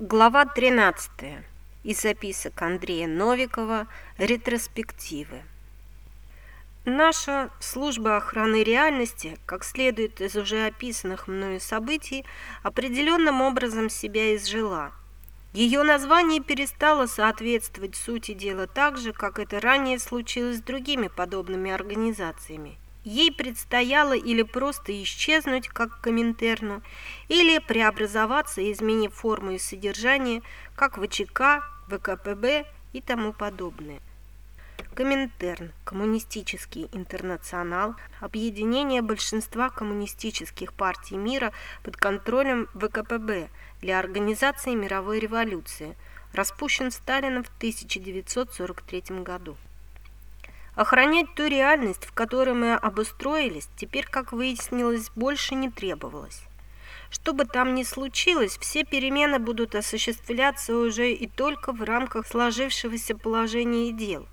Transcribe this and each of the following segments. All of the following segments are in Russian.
Глава 13. Из записок Андрея Новикова «Ретроспективы». Наша служба охраны реальности, как следует из уже описанных мною событий, определенным образом себя изжила. Ее название перестало соответствовать сути дела так же, как это ранее случилось с другими подобными организациями. Ей предстояло или просто исчезнуть, как Коминтерну, или преобразоваться, изменив форму и содержание, как ВЧК, ВКПБ и тому подобное. Коминтерн – коммунистический интернационал, объединение большинства коммунистических партий мира под контролем ВКПБ для организации мировой революции, распущен Сталином в 1943 году. Охранять ту реальность, в которой мы обустроились, теперь, как выяснилось, больше не требовалось. Что бы там ни случилось, все перемены будут осуществляться уже и только в рамках сложившегося положения дел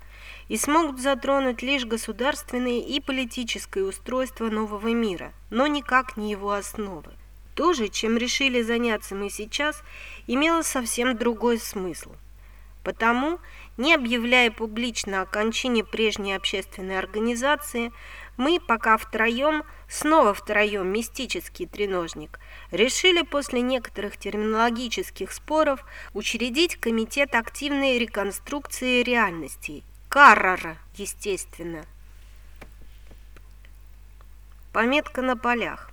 и смогут затронуть лишь государственное и политическое устройство нового мира, но никак не его основы. То же, чем решили заняться мы сейчас, имело совсем другой смысл. Потому не объявляя публично о кончине прежней общественной организации, мы пока втроем, снова втроем мистический треножник, решили после некоторых терминологических споров учредить Комитет активной реконструкции реальностей, КАРРАРа, естественно. Пометка на полях.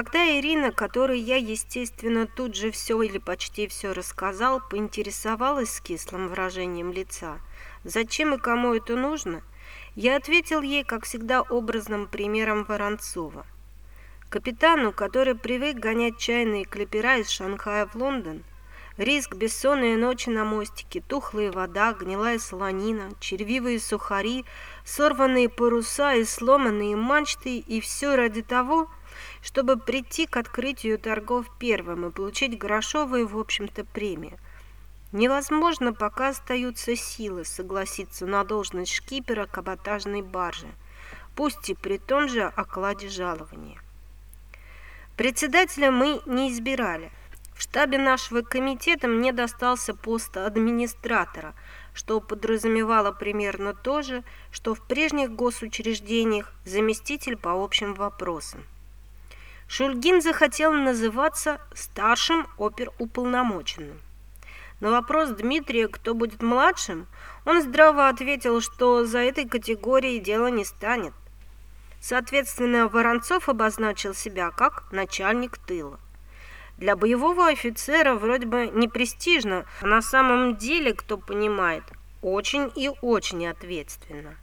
Когда Ирина, которой я, естественно, тут же все или почти все рассказал, поинтересовалась с кислым выражением лица, зачем и кому это нужно, я ответил ей, как всегда, образным примером Воронцова. Капитану, который привык гонять чайные клипера из Шанхая в Лондон, риск бессонные ночи на мостике, тухлая вода, гнилая солонина, червивые сухари, сорванные паруса и сломанные мачты, и все ради того, чтобы прийти к открытию торгов первым и получить грошовые, в общем-то, премии. Невозможно, пока остаются силы согласиться на должность шкипера каботажной баржи, пусть и при том же окладе жалования. Председателя мы не избирали. В штабе нашего комитета мне достался пост администратора, что подразумевало примерно то же, что в прежних госучреждениях заместитель по общим вопросам. Шульгин захотел называться старшим оперуполномоченным. На вопрос Дмитрия, кто будет младшим, он здраво ответил, что за этой категорией дело не станет. Соответственно, Воронцов обозначил себя как начальник тыла. Для боевого офицера вроде бы не престижно, а на самом деле, кто понимает, очень и очень ответственно.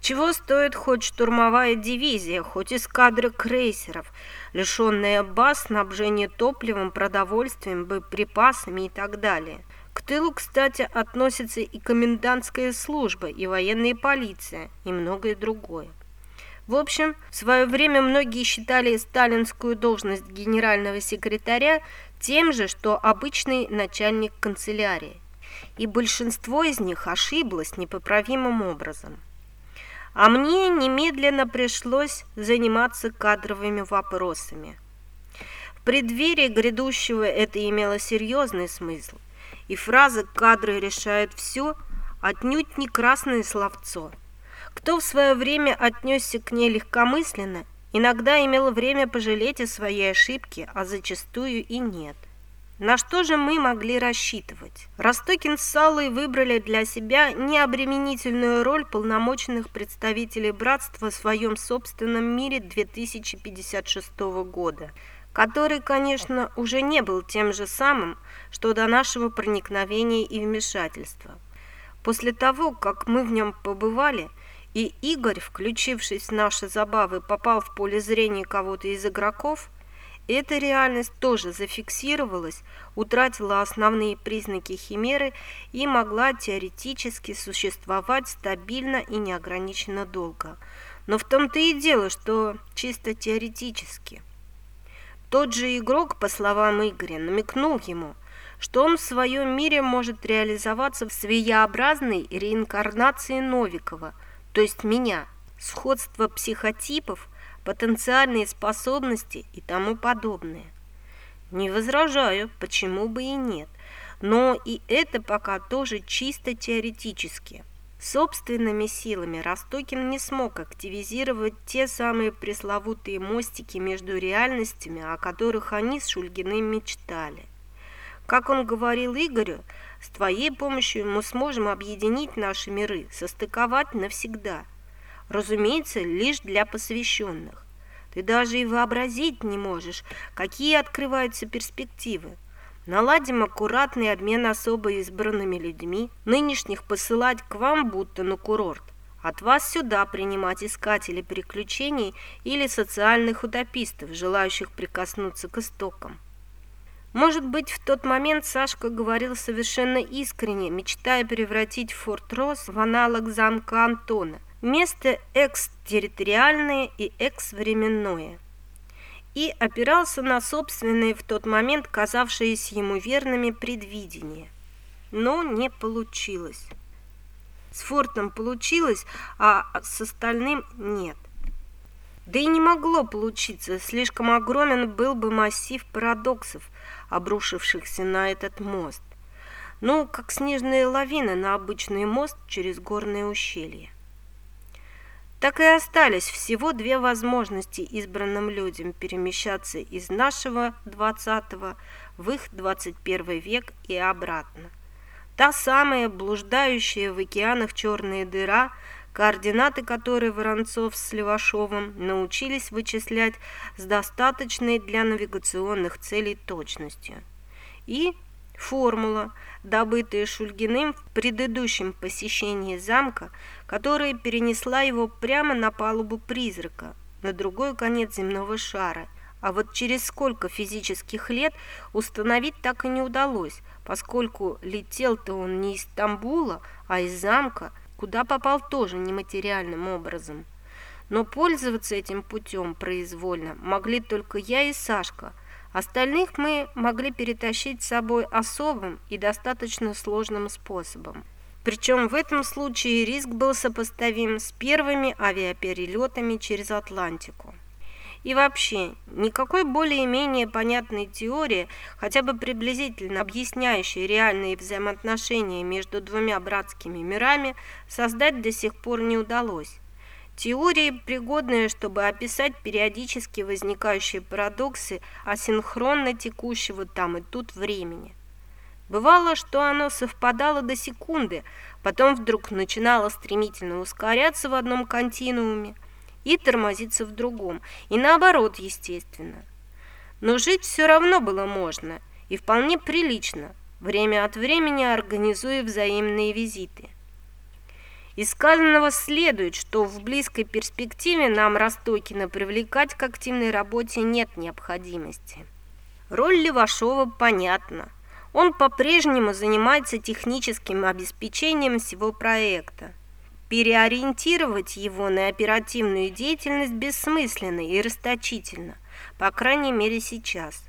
Чего стоит хоть штурмовая дивизия, хоть эскадра крейсеров, лишенная баз, снабжения топливом, продовольствием, боеприпасами и так далее. К тылу, кстати, относится и комендантская служба, и военная полиция, и многое другое. В общем, в свое время многие считали сталинскую должность генерального секретаря тем же, что обычный начальник канцелярии. И большинство из них ошиблось непоправимым образом а мне немедленно пришлось заниматься кадровыми вопросами. В преддверии грядущего это имело серьезный смысл, и фраза «кадры решают все» отнюдь не красное словцо. Кто в свое время отнесся к ней легкомысленно, иногда имел время пожалеть о своей ошибке, а зачастую и нет. На что же мы могли рассчитывать? Ростокин с Салой выбрали для себя необременительную роль полномоченных представителей братства в своем собственном мире 2056 года, который, конечно, уже не был тем же самым, что до нашего проникновения и вмешательства. После того, как мы в нем побывали, и Игорь, включившись в наши забавы, попал в поле зрения кого-то из игроков – эта реальность тоже зафиксировалась, утратила основные признаки химеры и могла теоретически существовать стабильно и неограниченно долго. Но в том-то и дело, что чисто теоретически. Тот же игрок, по словам Игоря, намекнул ему, что он в своем мире может реализоваться в своеобразной реинкарнации Новикова, то есть меня. Сходство психотипов – потенциальные способности и тому подобное. Не возражаю, почему бы и нет. Но и это пока тоже чисто теоретически. Собственными силами Ростокин не смог активизировать те самые пресловутые мостики между реальностями, о которых они с Шульгиным мечтали. Как он говорил Игорю, с твоей помощью мы сможем объединить наши миры, состыковать навсегда. Разумеется, лишь для посвященных. Ты даже и вообразить не можешь, какие открываются перспективы. Наладим аккуратный обмен особо избранными людьми, нынешних посылать к вам будто на курорт, от вас сюда принимать искателей приключений или социальных утопистов, желающих прикоснуться к истокам. Может быть, в тот момент Сашка говорил совершенно искренне, мечтая превратить Форт Росс в аналог замка Антона. Место экстерриториальное и эксвременное и опирался на собственные в тот момент казавшиеся ему верными предвидения. Но не получилось. С Фортом получилось, а с остальным нет. Да и не могло получиться, слишком огромен был бы массив парадоксов, обрушившихся на этот мост. Ну, как снежные лавины на обычный мост через горные ущелья. Так и остались всего две возможности избранным людям перемещаться из нашего 20 в их 21 век и обратно. Та самая блуждающая в океанах черная дыра, координаты которой Воронцов с Левашовым научились вычислять с достаточной для навигационных целей точностью. И формула, добытая Шульгиным в предыдущем посещении замка, которая перенесла его прямо на палубу призрака, на другой конец земного шара. А вот через сколько физических лет установить так и не удалось, поскольку летел-то он не из Стамбула, а из замка, куда попал тоже нематериальным образом. Но пользоваться этим путем произвольно могли только я и Сашка – Остальных мы могли перетащить с собой особым и достаточно сложным способом. Причем в этом случае риск был сопоставим с первыми авиаперелетами через Атлантику. И вообще, никакой более-менее понятной теории, хотя бы приблизительно объясняющей реальные взаимоотношения между двумя братскими мирами, создать до сих пор не удалось. Теории, пригодные, чтобы описать периодически возникающие парадоксы асинхронно текущего там и тут времени. Бывало, что оно совпадало до секунды, потом вдруг начинало стремительно ускоряться в одном континууме и тормозиться в другом, и наоборот, естественно. Но жить все равно было можно, и вполне прилично, время от времени организуя взаимные визиты. Из сказанного следует, что в близкой перспективе нам Ростокина привлекать к активной работе нет необходимости. Роль Левашова понятна. Он по-прежнему занимается техническим обеспечением всего проекта. Переориентировать его на оперативную деятельность бессмысленно и расточительно, по крайней мере сейчас.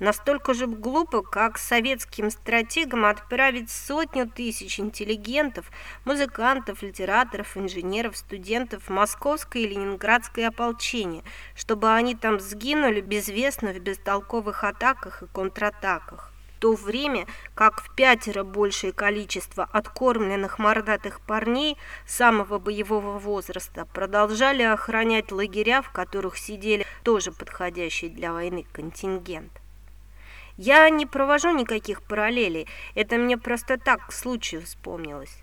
Настолько же глупо, как советским стратегам отправить сотню тысяч интеллигентов, музыкантов, литераторов, инженеров, студентов в московское и ленинградское ополчение, чтобы они там сгинули безвестно в бестолковых атаках и контратаках. В то время как в пятеро большее количество откормленных мордатых парней самого боевого возраста продолжали охранять лагеря, в которых сидели тоже подходящий для войны контингент. Я не провожу никаких параллелей, это мне просто так к случаю вспомнилось.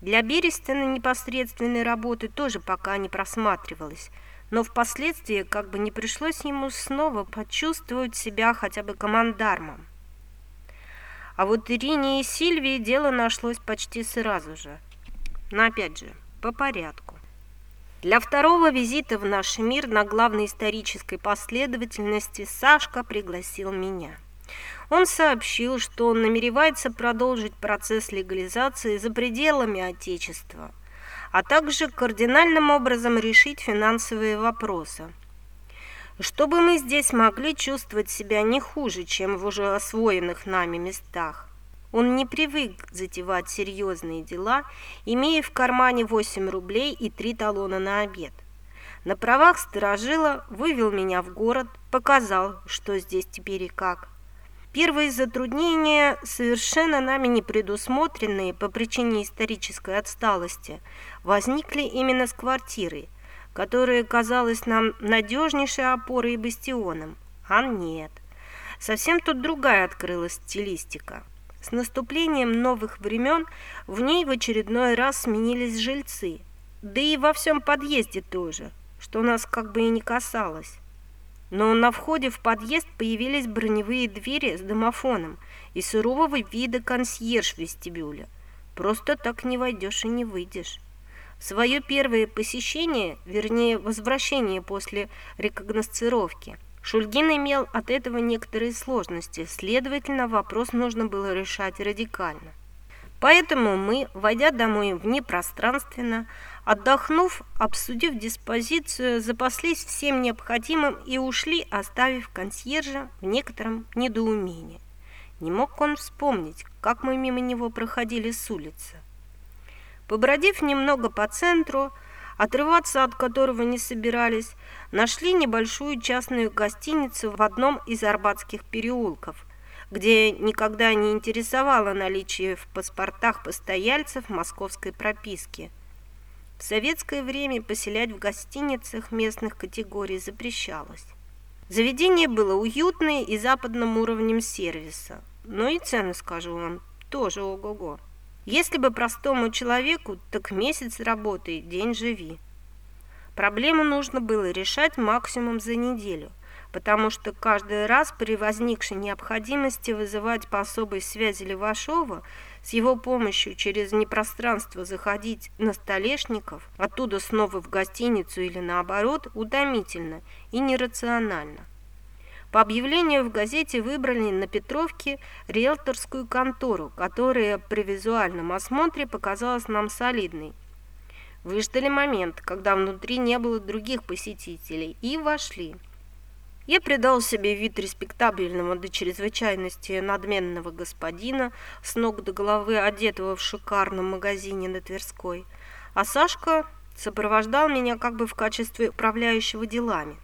Для Берестина непосредственной работы тоже пока не просматривалось, но впоследствии как бы не пришлось ему снова почувствовать себя хотя бы командармом. А вот Ирине и Сильвии дело нашлось почти сразу же. Но опять же, по порядку. Для второго визита в наш мир на главной исторической последовательности Сашка пригласил меня. Он сообщил, что он намеревается продолжить процесс легализации за пределами Отечества, а также кардинальным образом решить финансовые вопросы. Чтобы мы здесь могли чувствовать себя не хуже, чем в уже освоенных нами местах. Он не привык затевать серьезные дела, имея в кармане 8 рублей и 3 талона на обед. На правах сторожила вывел меня в город, показал, что здесь теперь и как. Первые затруднения, совершенно нами не предусмотренные по причине исторической отсталости, возникли именно с квартирой, которая казалась нам надежнейшей опорой и бастионом. А нет. Совсем тут другая открылась стилистика. С наступлением новых времен в ней в очередной раз сменились жильцы, да и во всем подъезде тоже, что нас как бы и не касалось. Но на входе в подъезд появились броневые двери с домофоном и сурового вида консьерж в вестибюле. Просто так не войдешь и не выйдешь. Свое первое посещение, вернее, возвращение после рекогносцировки, Шульгин имел от этого некоторые сложности, следовательно, вопрос нужно было решать радикально. Поэтому мы, войдя домой внепространственно, отдохнув, обсудив диспозицию, запаслись всем необходимым и ушли, оставив консьержа в некотором недоумении. Не мог он вспомнить, как мы мимо него проходили с улицы. Побродив немного по центру, отрываться от которого не собирались, нашли небольшую частную гостиницу в одном из арбатских переулков, где никогда не интересовало наличие в паспортах постояльцев московской прописки. В советское время поселять в гостиницах местных категорий запрещалось. Заведение было уютное и западным уровнем сервиса, но и цены, скажу вам, тоже ого-го. Если бы простому человеку, так месяц работай, день живи. Проблему нужно было решать максимум за неделю, потому что каждый раз при возникшей необходимости вызывать по особой связи Левашова с его помощью через непространство заходить на столешников, оттуда снова в гостиницу или наоборот, утомительно и нерационально. По объявлению в газете выбрали на Петровке риэлторскую контору, которая при визуальном осмотре показалась нам солидной. Выждали момент, когда внутри не было других посетителей, и вошли. Я придал себе вид респектабельного до чрезвычайности надменного господина, с ног до головы одетого в шикарном магазине на Тверской, а Сашка сопровождал меня как бы в качестве управляющего делами.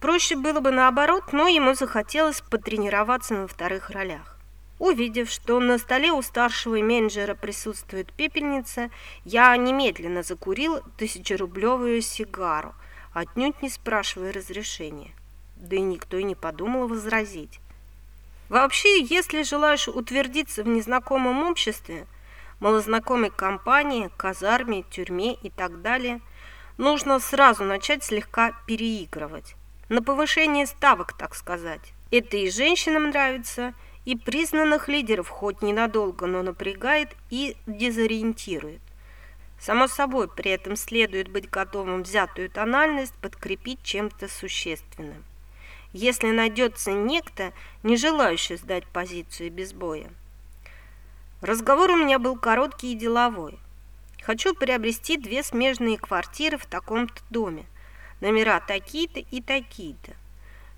Проще было бы наоборот, но ему захотелось потренироваться на вторых ролях. Увидев, что на столе у старшего менеджера присутствует пепельница, я немедленно закурил тысячерублевую сигару, отнюдь не спрашивая разрешения. Да и никто и не подумал возразить. Вообще, если желаешь утвердиться в незнакомом обществе, малознакомой компании, казарме, тюрьме и так далее, нужно сразу начать слегка переигрывать на повышение ставок, так сказать. Это и женщинам нравится, и признанных лидеров хоть ненадолго, но напрягает и дезориентирует. Само собой, при этом следует быть готовым взятую тональность подкрепить чем-то существенным. Если найдется некто, не желающий сдать позицию без боя. Разговор у меня был короткий и деловой. Хочу приобрести две смежные квартиры в таком-то доме – номера такие-то и такие-то.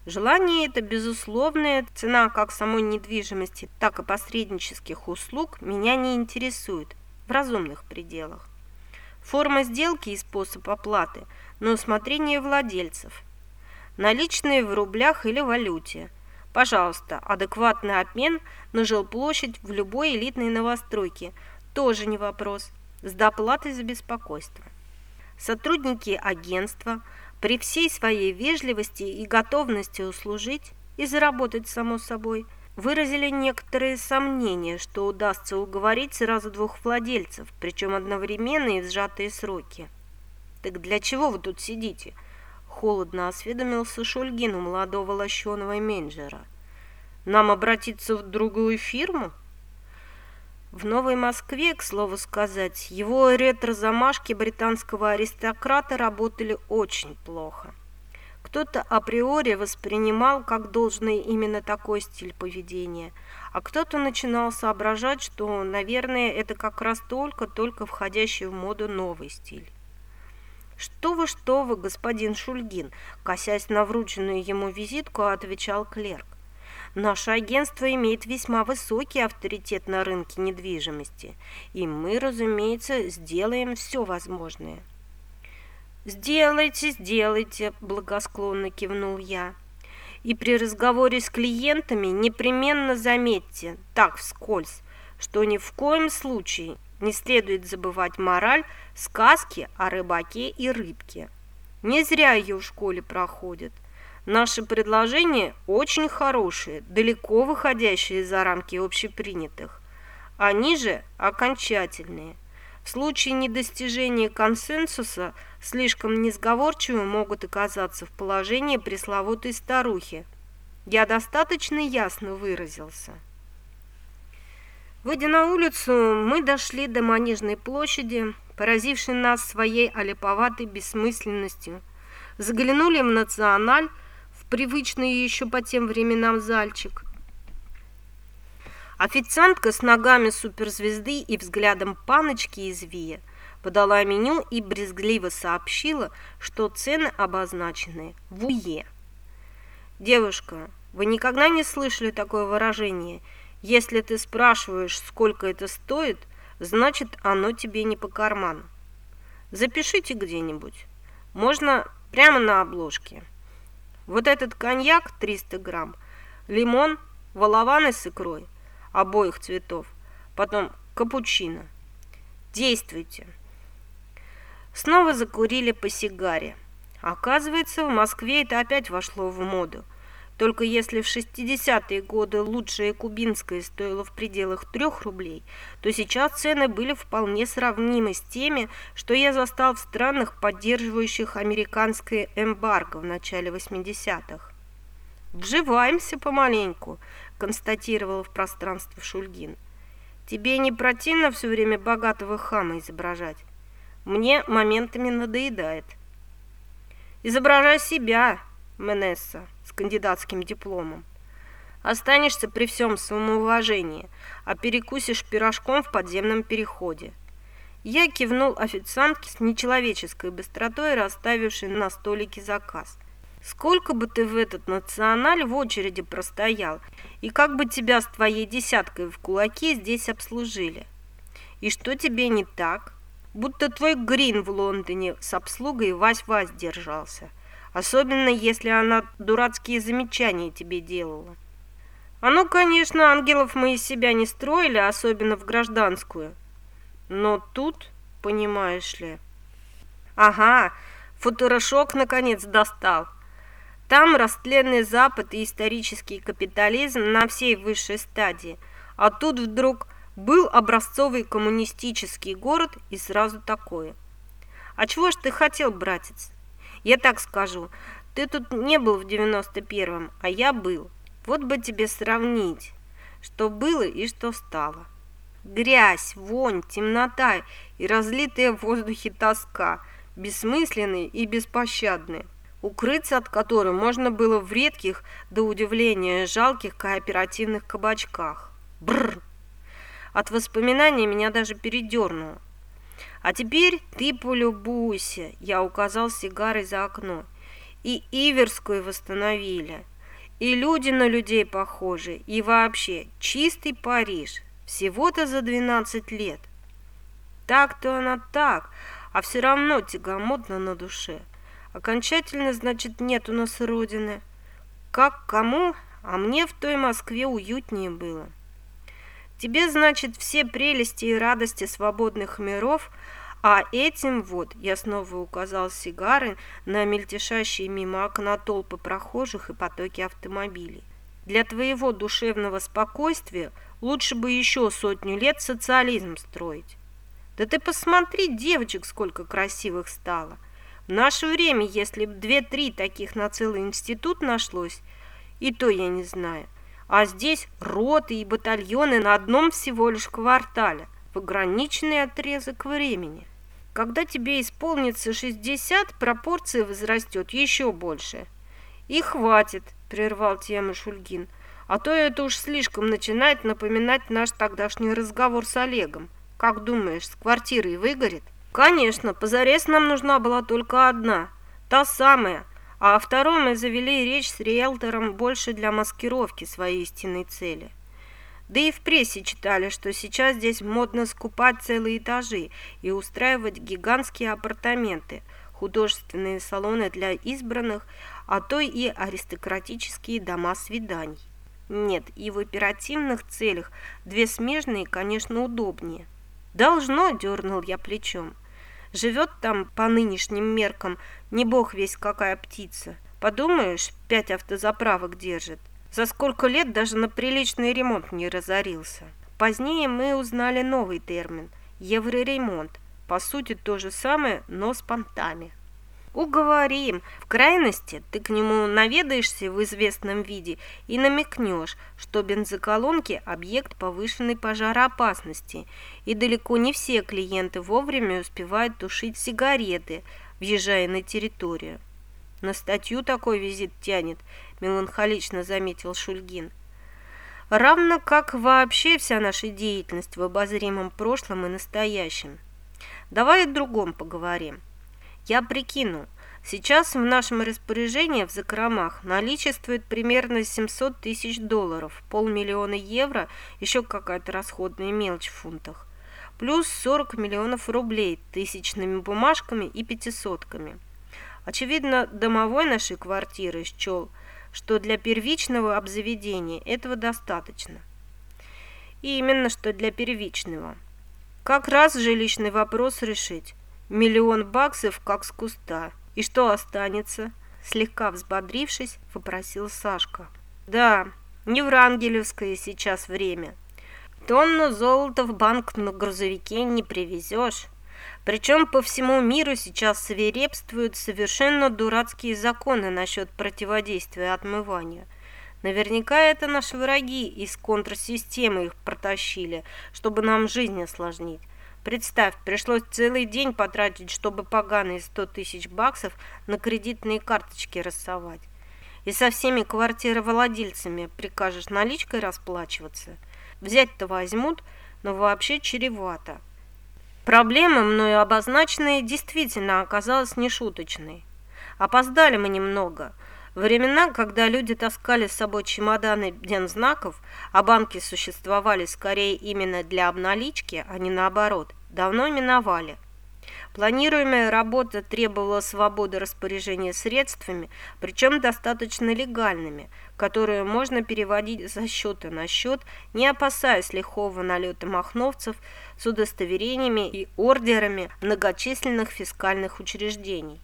Желание это безусловная цена как самой недвижимости, так и посреднических услуг меня не интересует в разумных пределах. Форма сделки и способ оплаты на усмотрение владельцев. Наличные в рублях или валюте. Пожалуйста, адекватный обмен на жилплощадь в любой элитной новостройке. Тоже не вопрос. С доплатой за беспокойство. Сотрудники агентства – при всей своей вежливости и готовности услужить и заработать, само собой, выразили некоторые сомнения, что удастся уговорить сразу двух владельцев, причем одновременно и в сжатые сроки. «Так для чего вы тут сидите?» – холодно осведомился Шульгин у молодого лощеного менеджера. «Нам обратиться в другую фирму?» В Новой Москве, к слову сказать, его ретро-замашки британского аристократа работали очень плохо. Кто-то априори воспринимал как должный именно такой стиль поведения, а кто-то начинал соображать, что, наверное, это как раз только-только входящий в моду новый стиль. «Что вы, что вы, господин Шульгин!» Косясь на врученную ему визитку, отвечал клерк. Наше агентство имеет весьма высокий авторитет на рынке недвижимости, и мы, разумеется, сделаем все возможное. «Сделайте, сделайте», – благосклонно кивнул я. «И при разговоре с клиентами непременно заметьте, так вскользь, что ни в коем случае не следует забывать мораль сказки о рыбаке и рыбке. Не зря ее в школе проходят. Наши предложения очень хорошие, далеко выходящие за рамки общепринятых. Они же окончательные. В случае недостижения консенсуса слишком несговорчивы могут оказаться в положении пресловутой старухи. Я достаточно ясно выразился. Выйдя на улицу, мы дошли до Манежной площади, поразившей нас своей олиповатой бессмысленностью. Заглянули в «Националь», привычный еще по тем временам зальчик – Официантка с ногами суперзвезды и взглядом паночки из Вия подала меню и брезгливо сообщила, что цены обозначены в УЕ. «Девушка, вы никогда не слышали такое выражение? Если ты спрашиваешь, сколько это стоит, значит, оно тебе не по карману. Запишите где-нибудь. Можно прямо на обложке. Вот этот коньяк 300 грамм, лимон, волованы с икрой, обоих цветов. Потом капучино. Действуйте. Снова закурили по сигаре. Оказывается, в Москве это опять вошло в моду. Только если в 60-е годы лучшее кубинское стоило в пределах 3 рублей, то сейчас цены были вполне сравнимы с теми, что я застал в странах, поддерживающих американское эмбарго в начале 80-х. «Вживаемся помаленьку», – констатировал в пространство Шульгин. «Тебе не противно все время богатого хама изображать? Мне моментами надоедает». «Изображай себя, Менесса, кандидатским дипломом. Останешься при всем самоуважении, а перекусишь пирожком в подземном переходе». Я кивнул официантке с нечеловеческой быстротой, расставившей на столике заказ. Сколько бы ты в этот националь в очереди простоял, и как бы тебя с твоей десяткой в кулаке здесь обслужили? И что тебе не так? Будто твой Грин в Лондоне с обслугой вась-вась держался. Особенно, если она дурацкие замечания тебе делала. А ну, конечно, ангелов мы из себя не строили, особенно в гражданскую. Но тут, понимаешь ли... Ага, футурошок наконец достал. Там растленный Запад и исторический капитализм на всей высшей стадии, а тут вдруг был образцовый коммунистический город и сразу такое. А чего ж ты хотел, братец? Я так скажу, ты тут не был в 91-м, а я был. Вот бы тебе сравнить, что было и что стало. Грязь, вонь, темнота и разлитая в воздухе тоска, бессмысленные и беспощадные укрыться от которой можно было в редких, до удивления, жалких кооперативных кабачках. Бррр! От воспоминаний меня даже передернуло. А теперь ты полюбуйся, я указал сигарой за окно. И Иверскую восстановили, и люди на людей похожи, и вообще чистый Париж, всего-то за 12 лет. Так-то она так, а все равно тягомотно на душе. Окончательно, значит, нет у нас родины. Как кому, а мне в той Москве уютнее было. Тебе, значит, все прелести и радости свободных миров, а этим вот, я снова указал сигары на мельтешащие мимо окна толпы прохожих и потоки автомобилей. Для твоего душевного спокойствия лучше бы еще сотню лет социализм строить. Да ты посмотри, девочек, сколько красивых стало. В наше время, если бы две-три таких на целый институт нашлось, и то я не знаю. А здесь роты и батальоны на одном всего лишь квартале, в ограниченный отрезок времени. Когда тебе исполнится 60, пропорция возрастет еще больше. И хватит, прервал тему Шульгин, а то это уж слишком начинает напоминать наш тогдашний разговор с Олегом. Как думаешь, с квартирой выгорит? Конечно, позарез нам нужна была только одна, та самая, а о второй мы завели речь с риэлтором больше для маскировки своей истинной цели. Да и в прессе читали, что сейчас здесь модно скупать целые этажи и устраивать гигантские апартаменты, художественные салоны для избранных, а то и аристократические дома свиданий. Нет, и в оперативных целях две смежные, конечно, удобнее. Должно, дернул я плечом. Живет там по нынешним меркам не бог весь какая птица. Подумаешь, пять автозаправок держит. За сколько лет даже на приличный ремонт не разорился. Позднее мы узнали новый термин – евроремонт. По сути, то же самое, но с понтами. Уговорим. В крайности ты к нему наведаешься в известном виде и намекнешь, что бензоколонки – объект повышенной пожароопасности, и далеко не все клиенты вовремя успевают тушить сигареты, въезжая на территорию. На статью такой визит тянет, меланхолично заметил Шульгин. Равно как вообще вся наша деятельность в обозримом прошлом и настоящем. Давай о другом поговорим. Я прикину, сейчас в нашем распоряжении в закромах наличествует примерно 700 тысяч долларов, полмиллиона евро, еще какая-то расходная мелочь в фунтах, плюс 40 миллионов рублей тысячными бумажками и пятисотками. Очевидно, домовой нашей квартиры счел, что для первичного обзаведения этого достаточно. И именно что для первичного. Как раз жилищный вопрос решить. Миллион баксов, как с куста. И что останется? Слегка взбодрившись, попросил Сашка. Да, не в Рангелевское сейчас время. Тонну золота в банк на грузовике не привезешь. Причем по всему миру сейчас свирепствуют совершенно дурацкие законы насчет противодействия отмыванию. Наверняка это наши враги из контрсистемы их протащили, чтобы нам жизнь осложнить. Представь, пришлось целый день потратить, чтобы поганые 100 тысяч баксов на кредитные карточки рассовать. И со всеми квартировладельцами прикажешь наличкой расплачиваться. Взять-то возьмут, но вообще чревато. Проблема, мною обозначенная, действительно оказалась нешуточной. Опоздали мы немного. Времена, когда люди таскали с собой чемоданы дензнаков, а банки существовали скорее именно для обналички, а не наоборот, давно миновали. Планируемая работа требовала свободы распоряжения средствами, причем достаточно легальными, которые можно переводить со счета на счет, не опасаясь лихого налета махновцев с удостоверениями и ордерами многочисленных фискальных учреждений.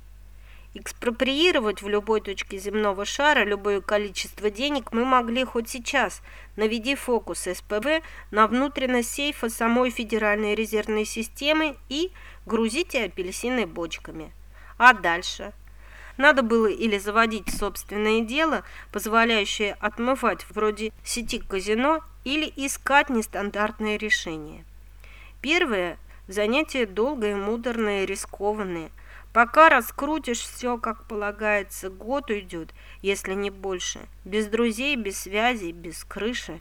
Экспроприировать в любой точке земного шара любое количество денег мы могли хоть сейчас, наведи фокус СПВ на внутренность сейфа самой Федеральной резервной системы и грузите апельсины бочками. А дальше? Надо было или заводить собственное дело, позволяющее отмывать вроде сети казино, или искать нестандартные решения. Первое – занятие долгое, муторное, рискованное – Пока раскрутишь все, как полагается, год уйдет, если не больше. Без друзей, без связей, без крыши.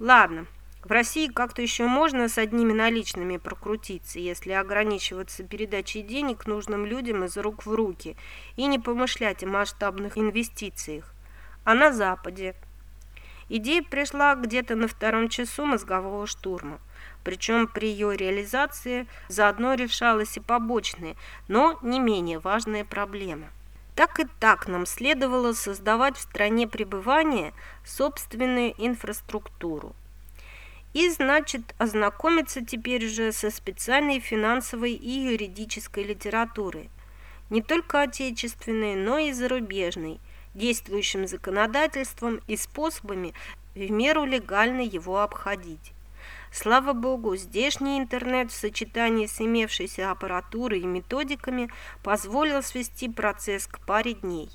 Ладно, в России как-то еще можно с одними наличными прокрутиться, если ограничиваться передачей денег нужным людям из рук в руки и не помышлять о масштабных инвестициях. А на Западе? Идея пришла где-то на втором часу мозгового штурма. Причем при ее реализации заодно решалась и побочная, но не менее важная проблема. Так и так нам следовало создавать в стране пребывания собственную инфраструктуру. И, значит, ознакомиться теперь уже со специальной финансовой и юридической литературой, не только отечественной, но и зарубежной, действующим законодательством и способами в меру легально его обходить. Слава богу, здешний интернет в сочетании с имевшейся аппаратурой и методиками позволил свести процесс к паре дней.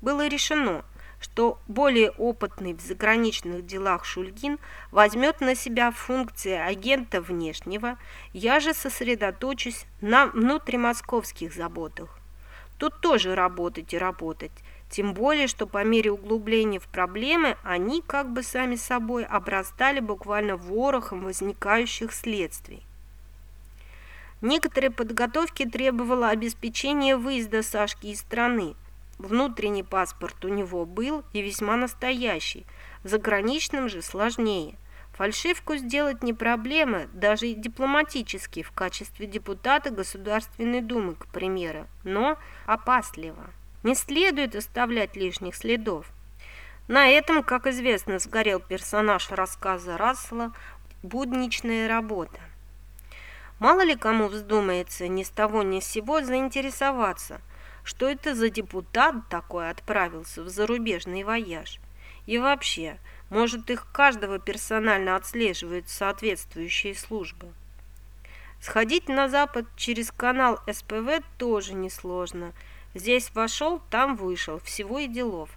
Было решено, что более опытный в заграничных делах Шульгин возьмет на себя функции агента внешнего, я же сосредоточусь на внутримосковских заботах. Тут тоже работать и работать, тем более, что по мере углубления в проблемы они как бы сами собой обрастали буквально ворохом возникающих следствий. Некоторые подготовки требовало обеспечение выезда Сашки из страны. Внутренний паспорт у него был и весьма настоящий, заграничным же сложнее. Фальшивку сделать не проблема, даже и дипломатически, в качестве депутата Государственной Думы, к примеру, но опасливо. Не следует оставлять лишних следов. На этом, как известно, сгорел персонаж рассказа Рассела «Будничная работа». Мало ли кому вздумается ни с того ни с сего заинтересоваться, что это за депутат такой отправился в зарубежный вояж. И вообще, может, их каждого персонально отслеживают соответствующие службы. Сходить на запад через канал СПВ тоже несложно. Здесь вошел, там вышел, всего и делов.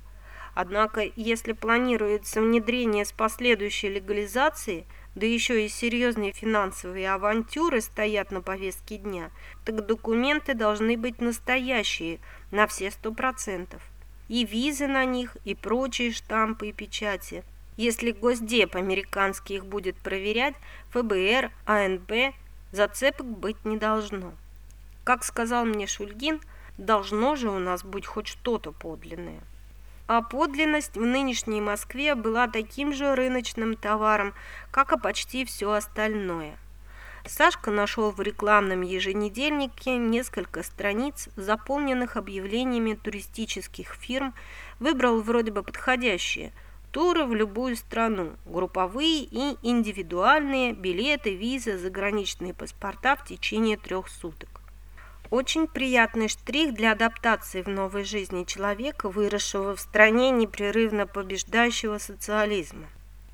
Однако, если планируется внедрение с последующей легализацией, да еще и серьезные финансовые авантюры стоят на повестке дня, так документы должны быть настоящие на все сто процентов. И визы на них, и прочие штампы и печати. Если Госдеп американский их будет проверять, ФБР, АНБ, зацепок быть не должно. Как сказал мне Шульгин, должно же у нас быть хоть что-то подлинное а подлинность в нынешней Москве была таким же рыночным товаром, как и почти все остальное. Сашка нашел в рекламном еженедельнике несколько страниц, заполненных объявлениями туристических фирм, выбрал вроде бы подходящие – туры в любую страну, групповые и индивидуальные, билеты, визы, заграничные паспорта в течение трех суток. Очень приятный штрих для адаптации в новой жизни человека, выросшего в стране непрерывно побеждающего социализма.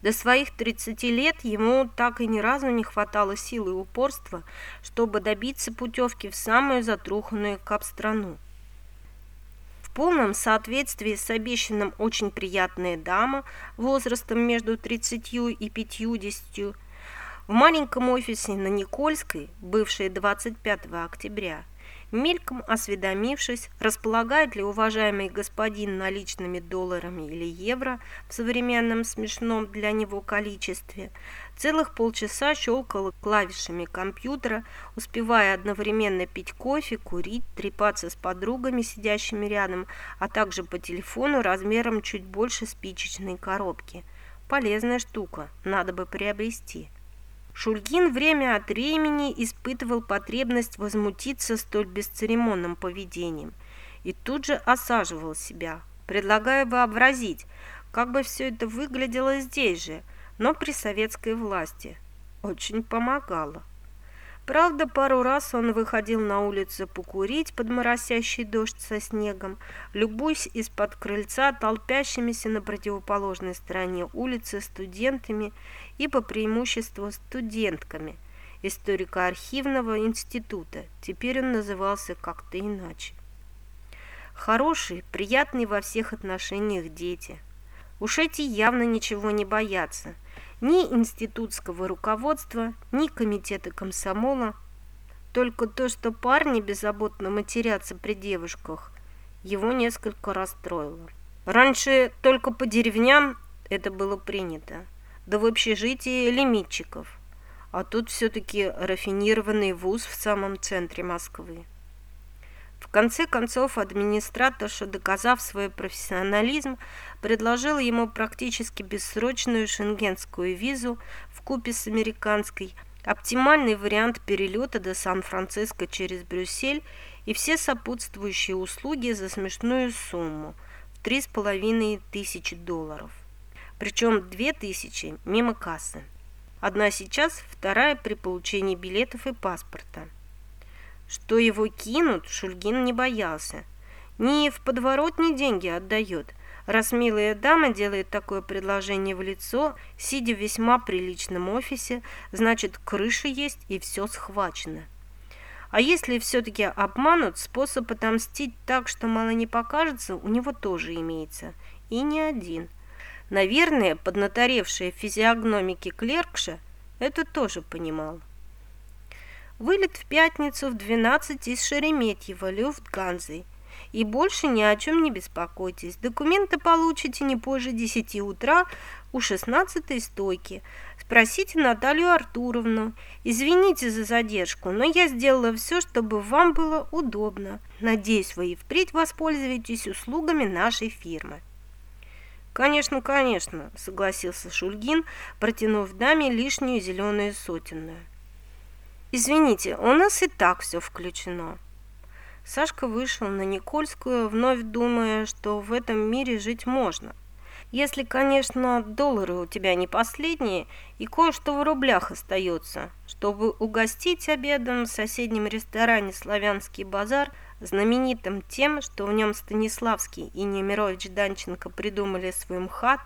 До своих 30 лет ему так и ни разу не хватало силы и упорства, чтобы добиться путевки в самую затруханную кап-страну. В полном соответствии с обещанным очень приятная дама возрастом между 30 и 50 в маленьком офисе на Никольской, бывшей 25 октября, мельком осведомившись, располагает ли уважаемый господин наличными долларами или евро в современном смешном для него количестве, целых полчаса щелкал клавишами компьютера, успевая одновременно пить кофе, курить, трепаться с подругами, сидящими рядом, а также по телефону размером чуть больше спичечной коробки. Полезная штука, надо бы приобрести. Шульгин время от времени испытывал потребность возмутиться столь бесцеремонным поведением и тут же осаживал себя, предлагая вообразить, как бы все это выглядело здесь же, но при советской власти. Очень помогало. Правда, пару раз он выходил на улицу покурить под моросящий дождь со снегом, любуясь из-под крыльца толпящимися на противоположной стороне улицы студентами и по преимуществу студентками историко-архивного института. Теперь он назывался как-то иначе. Хорошие, приятные во всех отношениях дети. Уж эти явно ничего не боятся – ни институтского руководства, ни комитета комсомола. Только то, что парни беззаботно матерятся при девушках, его несколько расстроило. Раньше только по деревням это было принято, да в общежитии лимитчиков. А тут все-таки рафинированный вуз в самом центре Москвы. В конце концов, администраторша, доказав свой профессионализм, предложила ему практически бессрочную шенгенскую визу в купе с американской, оптимальный вариант перелета до Сан-Франциско через Брюссель и все сопутствующие услуги за смешную сумму в три с половиной тысячи долларов. Причем две тысячи мимо кассы. Одна сейчас, вторая при получении билетов и паспорта. Что его кинут, Шульгин не боялся. Ни в подворотне деньги отдает. Раз милая дама делает такое предложение в лицо, сидя в весьма приличном офисе, значит, крыша есть и все схвачено. А если все-таки обманут, способ отомстить так, что мало не покажется, у него тоже имеется. И не один. Наверное, поднаторевшая физиогномики клеркша это тоже понимала. Вылет в пятницу в 12 из Шереметьево, Люфтганзой. И больше ни о чем не беспокойтесь. Документы получите не позже 10 утра у 16 стойки. Спросите Наталью Артуровну. Извините за задержку, но я сделала все, чтобы вам было удобно. Надеюсь, вы и впредь воспользуетесь услугами нашей фирмы. Конечно, конечно, согласился Шульгин, протянув даме лишнюю зеленую сотенную. Извините, у нас и так все включено. Сашка вышел на Никольскую, вновь думая, что в этом мире жить можно. Если, конечно, доллары у тебя не последние и кое-что в рублях остается, чтобы угостить обедом в соседнем ресторане «Славянский базар» знаменитым тем, что в нем Станиславский и Немирович Данченко придумали свой МХАТ,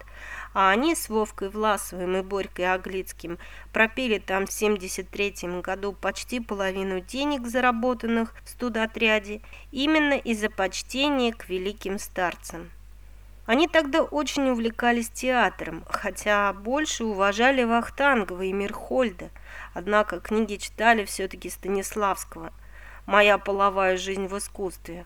а они с Вовкой Власовым и Борькой Аглицким пропили там в 73 году почти половину денег, заработанных в студотряде, именно из-за почтения к великим старцам. Они тогда очень увлекались театром, хотя больше уважали Вахтангова и Мирхольда, однако книги читали все-таки Станиславского. «Моя половая жизнь в искусстве»,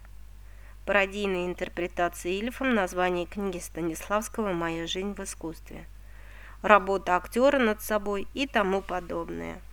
Пародийная интерпретация Ильфом названия книги Станиславского «Моя жизнь в искусстве». Работа актера над собой и тому подобное.